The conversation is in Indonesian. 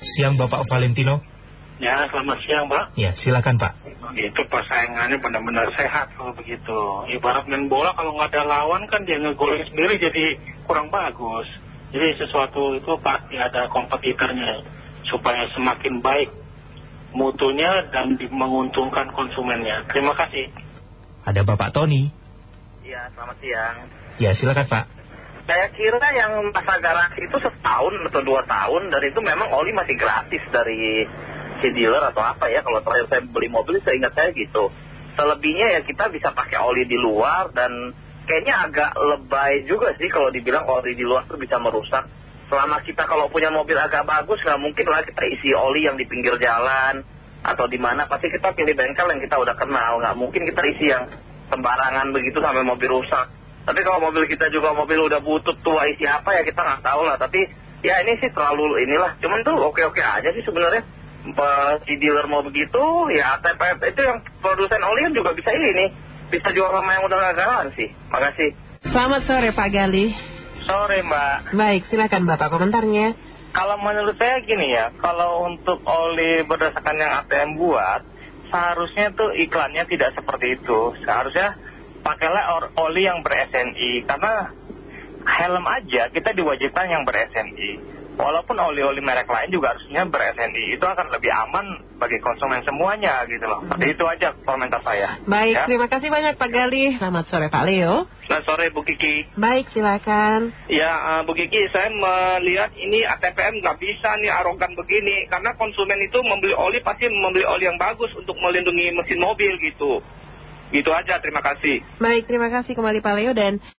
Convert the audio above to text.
Siang Bapak Valentino. Ya, selamat siang, Pak. Ya, silakan Pak. Itu persaingannya benar-benar sehat kalau begitu. Ibarat main bola kalau nggak ada lawan kan dia ngegolin sendiri jadi kurang bagus. Jadi sesuatu itu pasti ada kompetitornya supaya semakin baik mutunya dan menguntungkan konsumennya. Terima kasih. Ada Bapak Tony. Ya, selamat siang. Ya, silakan Pak. Saya kira yang masa garansi itu setahun atau dua tahun dan itu memang oli masih gratis dari si dealer atau apa ya. Kalau terakhir saya beli mobil saya ingat saya gitu. Selebihnya ya kita bisa pakai oli di luar dan kayaknya agak lebay juga sih kalau dibilang oli di luar itu bisa merusak. Selama kita kalau punya mobil agak bagus nggak mungkin lah kita isi oli yang di pinggir jalan atau di mana pasti kita pilih bengkel yang kita udah kenal nggak mungkin kita isi yang sembarangan begitu sampai mobil rusak. Tapi kalau mobil kita juga mobil udah butut tua isi apa ya kita nggak tahu lah. Tapi ya ini sih terlalu inilah. Cuman tuh oke-oke aja sih sebenarnya. Si dealer mau begitu ya TPF itu yang produsen oli juga bisa ini. Bisa jual sama yang udah nggak garansi. Makasih. Selamat sore Pak Gali. Sore Mbak. Baik, silakan Bapak komentarnya. Kalau menurut saya gini ya, kalau untuk oli berdasarkan yang ATM buat, seharusnya tuh iklannya tidak seperti itu. Seharusnya pakailah oli yang ber-SNI. Karena helm aja kita diwajibkan yang ber-SNI. Walaupun oli-oli merek lain juga harusnya ber-SNI. Itu akan lebih aman bagi konsumen semuanya gitu loh. Seperti itu aja komentar saya. Baik, Ya. terima kasih banyak Pak Gali. Selamat sore Pak Leo. Selamat sore Bu Kiki. Baik, silakan. Ya eh, Bu Kiki saya melihat ini ATPM nggak bisa nih arogan begini. Karena konsumen itu membeli oli pasti membeli oli yang bagus untuk melindungi mesin mobil gitu. Gitu aja terima kasih. Baik, terima kasih kembali Pak Leo dan